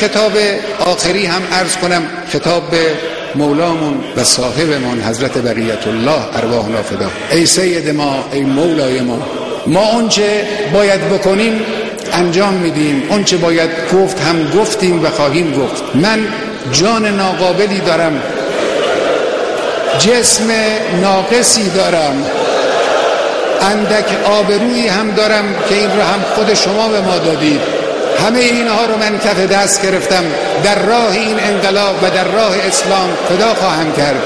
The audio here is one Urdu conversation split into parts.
خطاب آخری هم عرض کنم، خطاب به مولامون و صاحبمون حضرت بریت الله ارواحنا فدا ای سید ما، ای مولای ما ما اونچه باید بکنیم انجام میدیم. اونچه باید گفت هم گفتیم و خواهیم گفت. من جان ناقابلی دارم. جسم ناقصی دارم. اندک آبرویی هم دارم که این رو هم خود شما به ما دادید. همه اینها رو من کف دست گرفتم. در راه این انقلاب و در راه اسلام فدا خواهم کرد.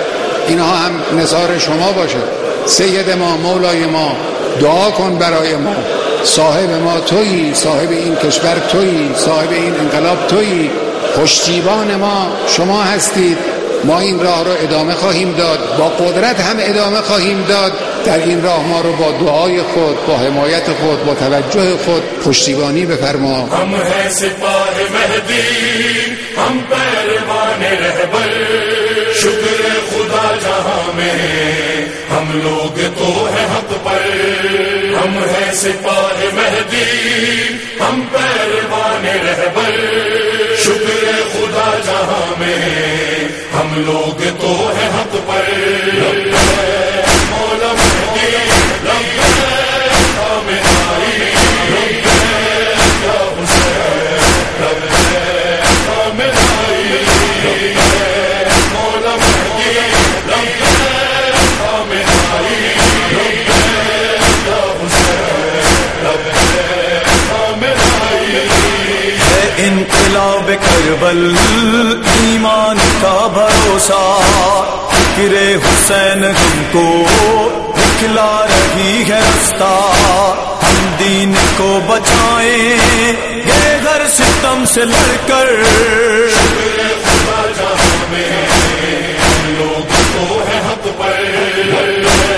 اینها هم نظار شما باشه. سید ما، مولای ما، دعا کن برای ما. صاحب ما تویی، صاحب این کشور تویی، صاحب این انقلاب تویی. پشتیبان ما، شما هستید. ما این راه رو ادامه خواهیم داد. با قدرت هم ادامه خواهیم داد. در این راه ما رو با دعای خود، با حمایت خود، با توجه خود پشتیبانی بفرما. ہم ہیں سپاہ مہدی، ہم پہلوان رہبر، شکر خدا جہاں میں، ہم لوگ تو ہیں حق پر۔ ہم ہیں سپاہ مہدی، ہم پہلوان رہبر، شکر خدا جہاں میں، ہم لوگ تو انقلاب کربل ایمان کا بھروسہ، فکر حسین ہم کو دکھلا رہی ہے رستہ۔ ہم دین کو بچائیں گے گھر ستم سے لڑ کر۔ لوگ تو ہیں حق پر۔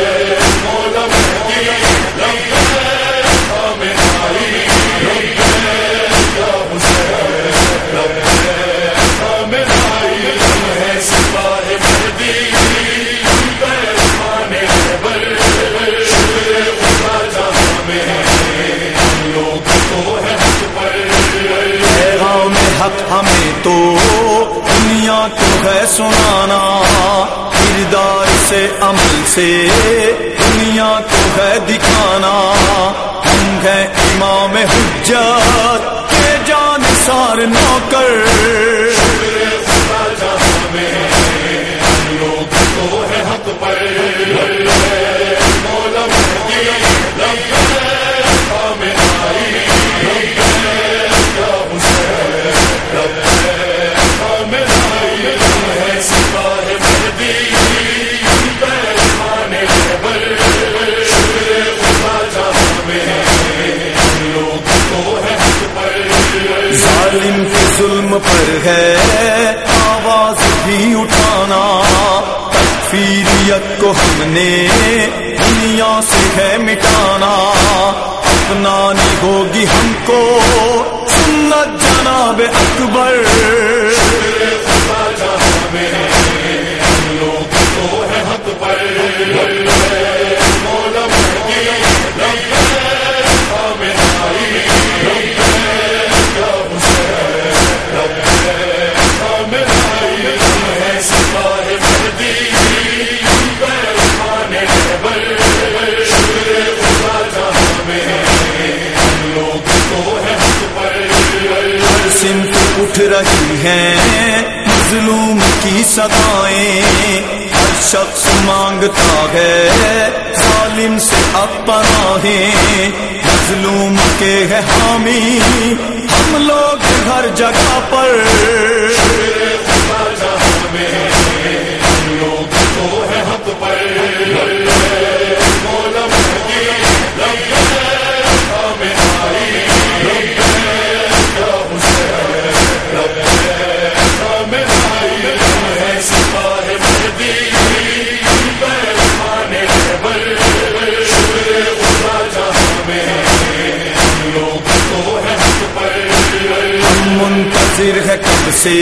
حق ہمیں تو دنیا کو ہے سنانا، کردار سے، عمل سے، دنیا کو ہے دکھانا۔ ہم ہیں امام حجت کے جان سار نوکر ہے آواز بھی اٹھانا، تکفیریت کو ہم نے دنیا سے ہے مٹانا۔ اپنانی ہوگی ہم کو سنت جناب اکبر۔ اٹھ رہی ہیں مظلوم کی سدائیں ہر شخص مانگتا ہے ظالم سے اب پناہیں مظلوم کے ہے حامی ہم لوگ ہر جگہ پر۔ منتظر ہے کب سے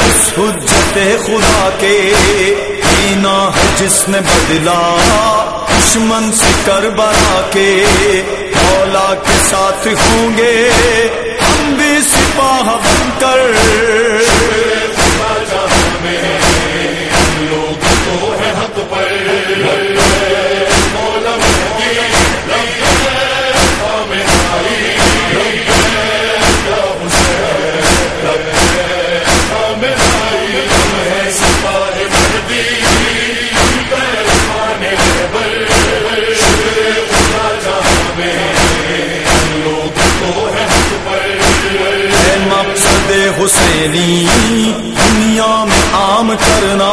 اس حجت خدا کے پینا ہے جس نے بدلا دشمن سے کر بنا کے مولا کے ساتھ ہوں گے ہم بھی سپاہ بن کر ہے حسینی، دنیا میں عام کرنا،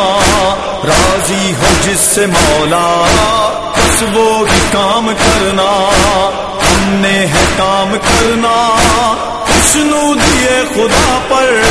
راضی ہو جس سے مولا، بس وہ ہی کام کرنا، ہم نے ہے کام کرنا خوشنو دیے خدا پر۔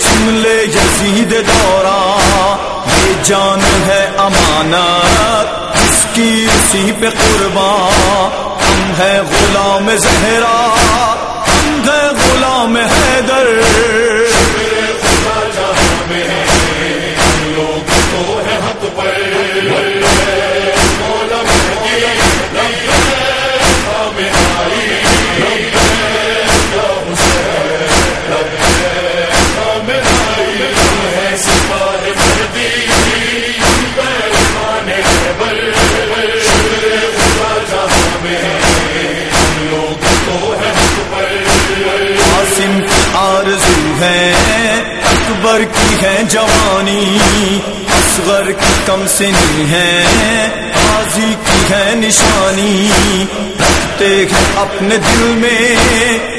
سن لے یزید دورا یہ جان ہے امانت، اس کی اسی پہ قربان۔ ہم ہے غلام زہرا، ہم ہے غلام حیدر۔ قاسم آرزو ہے، اکبر کی ہے جوانی اصغر کی کم سنی ہے، قاضی کی ہے نشانی۔ رکھتے ہیں اپنے دل میں،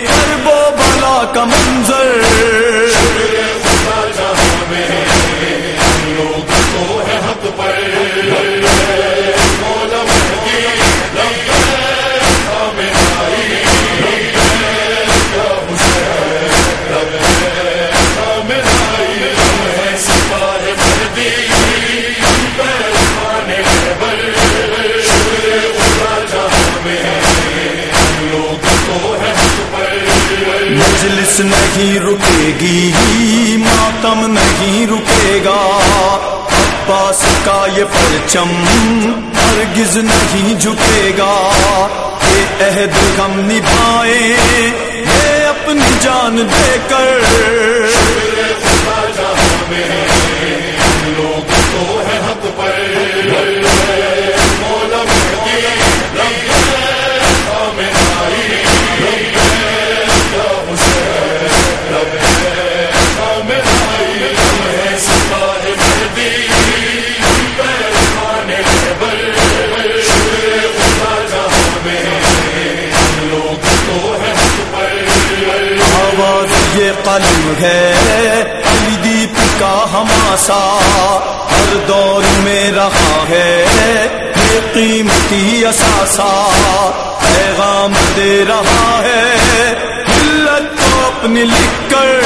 کرب و بلا کا منظر۔ یہ پرچم ہرگز نہیں جھکے گا۔ یہ عہد ہم نبھائے یہ اپنی جان دے کر۔ آواز یہ قلم ہے۔ علی دیپ کا ہماسا ہر دور میں رہا ہے۔ یہ قیمتی اثاثہ پیغام دے رہا ہے۔ ملت کو اپنی لکھ کر۔